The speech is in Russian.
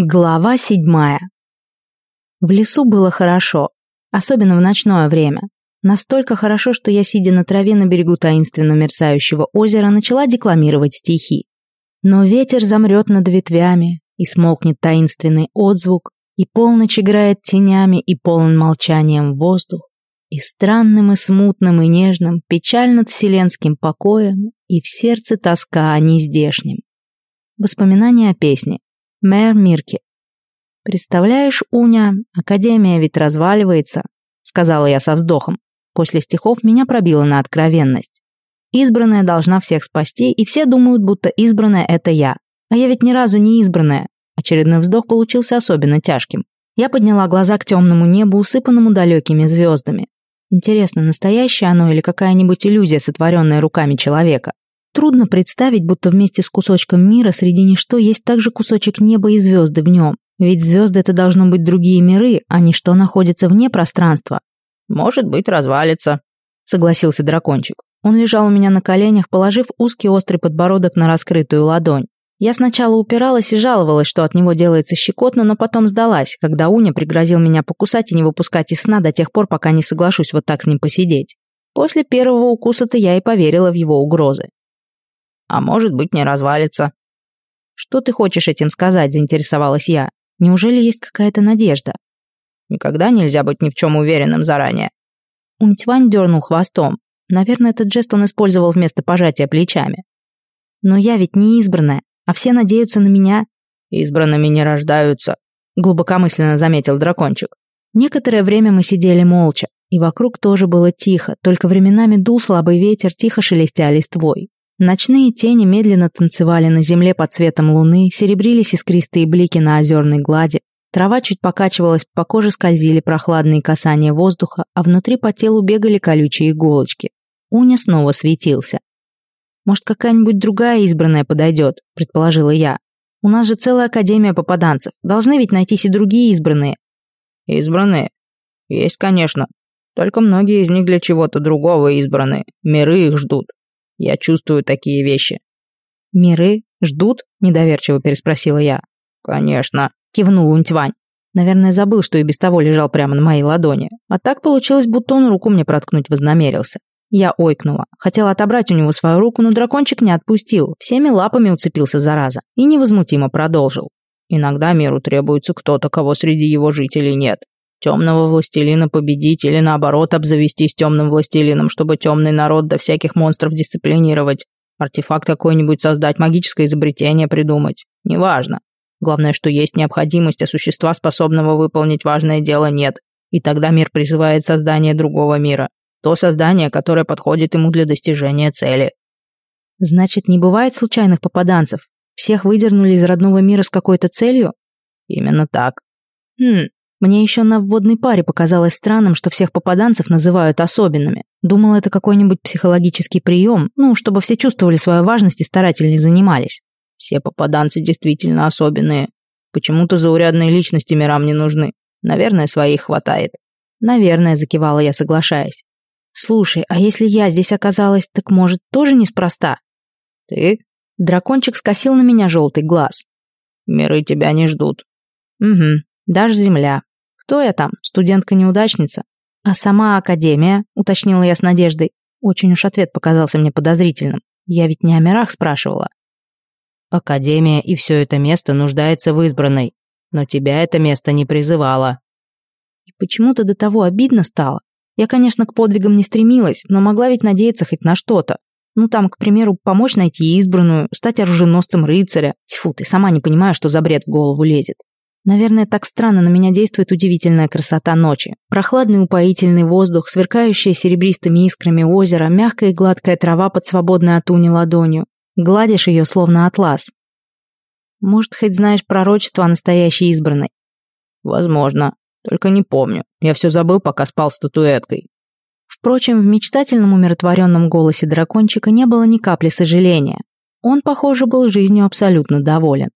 Глава седьмая. В лесу было хорошо, особенно в ночное время. Настолько хорошо, что я, сидя на траве на берегу таинственно мерцающего озера, начала декламировать стихи. Но ветер замрет над ветвями, и смолкнет таинственный отзвук, и полночь играет тенями и полон молчанием воздух, и странным и смутным и нежным, печаль над вселенским покоем, и в сердце тоска о нездешнем. Воспоминания о песне. Мэр Мирки. «Представляешь, Уня, Академия ведь разваливается», — сказала я со вздохом. После стихов меня пробило на откровенность. Избранная должна всех спасти, и все думают, будто избранная — это я. А я ведь ни разу не избранная. Очередной вздох получился особенно тяжким. Я подняла глаза к темному небу, усыпанному далекими звездами. Интересно, настоящее оно или какая-нибудь иллюзия, сотворенная руками человека? Трудно представить, будто вместе с кусочком мира среди ничто есть также кусочек неба и звезды в нем. Ведь звезды это должно быть другие миры, а ничто находится вне пространства. «Может быть, развалится», — согласился дракончик. Он лежал у меня на коленях, положив узкий острый подбородок на раскрытую ладонь. Я сначала упиралась и жаловалась, что от него делается щекотно, но потом сдалась, когда Уня пригрозил меня покусать и не выпускать из сна до тех пор, пока не соглашусь вот так с ним посидеть. После первого укуса-то я и поверила в его угрозы а может быть не развалится. Что ты хочешь этим сказать, заинтересовалась я. Неужели есть какая-то надежда? Никогда нельзя быть ни в чем уверенным заранее. Унтьвань дернул хвостом. Наверное, этот жест он использовал вместо пожатия плечами. Но я ведь не избранная, а все надеются на меня. Избранными не рождаются, глубокомысленно заметил дракончик. Некоторое время мы сидели молча, и вокруг тоже было тихо, только временами дул слабый ветер, тихо шелестя листвой. Ночные тени медленно танцевали на земле под цветом луны, серебрились искристые блики на озерной глади, трава чуть покачивалась, по коже скользили прохладные касания воздуха, а внутри по телу бегали колючие иголочки. Уня снова светился. «Может, какая-нибудь другая избранная подойдет», — предположила я. «У нас же целая академия попаданцев. Должны ведь найтись и другие избранные». «Избранные? Есть, конечно. Только многие из них для чего-то другого избраны. Миры их ждут. Я чувствую такие вещи». «Миры? Ждут?» – недоверчиво переспросила я. «Конечно», – кивнул Унтьвань. Наверное, забыл, что и без того лежал прямо на моей ладони. А так получилось, будто он руку мне проткнуть вознамерился. Я ойкнула. Хотела отобрать у него свою руку, но дракончик не отпустил. Всеми лапами уцепился зараза. И невозмутимо продолжил. Иногда миру требуется кто-то, кого среди его жителей нет. Темного властелина победить или наоборот обзавестись темным властелином, чтобы темный народ до всяких монстров дисциплинировать. Артефакт какой-нибудь создать, магическое изобретение придумать. Неважно. Главное, что есть необходимость, а существа, способного выполнить важное дело, нет. И тогда мир призывает создание другого мира. То создание, которое подходит ему для достижения цели. Значит, не бывает случайных попаданцев? Всех выдернули из родного мира с какой-то целью? Именно так. Хм, мне еще на вводной паре показалось странным, что всех попаданцев называют особенными. Думал, это какой-нибудь психологический прием, ну, чтобы все чувствовали свою важность и старательнее занимались. Все попаданцы действительно особенные. Почему-то заурядные личности мирам не нужны. Наверное, своих хватает. Наверное, закивала я, соглашаясь. Слушай, а если я здесь оказалась, так может, тоже неспроста? Ты? Дракончик скосил на меня желтый глаз. Миры тебя не ждут. Угу, даже земля. Кто я там? Студентка-неудачница? А сама академия? Уточнила я с надеждой. Очень уж ответ показался мне подозрительным. Я ведь не о мирах спрашивала. Академия и все это место нуждается в избранной. Но тебя это место не призывало. И почему-то до того обидно стало. Я, конечно, к подвигам не стремилась, но могла ведь надеяться хоть на что-то. Ну там, к примеру, помочь найти избранную, стать оруженосцем рыцаря. Тьфу, ты сама не понимаю, что за бред в голову лезет. Наверное, так странно на меня действует удивительная красота ночи. Прохладный упоительный воздух, сверкающее серебристыми искрами озеро, мягкая и гладкая трава под свободной от уни ладонью. Гладишь ее, словно атлас. Может, хоть знаешь пророчество о настоящей избранной? Возможно. Только не помню. Я все забыл, пока спал статуэткой. Впрочем, в мечтательном умиротворенном голосе дракончика не было ни капли сожаления. Он, похоже, был жизнью абсолютно доволен.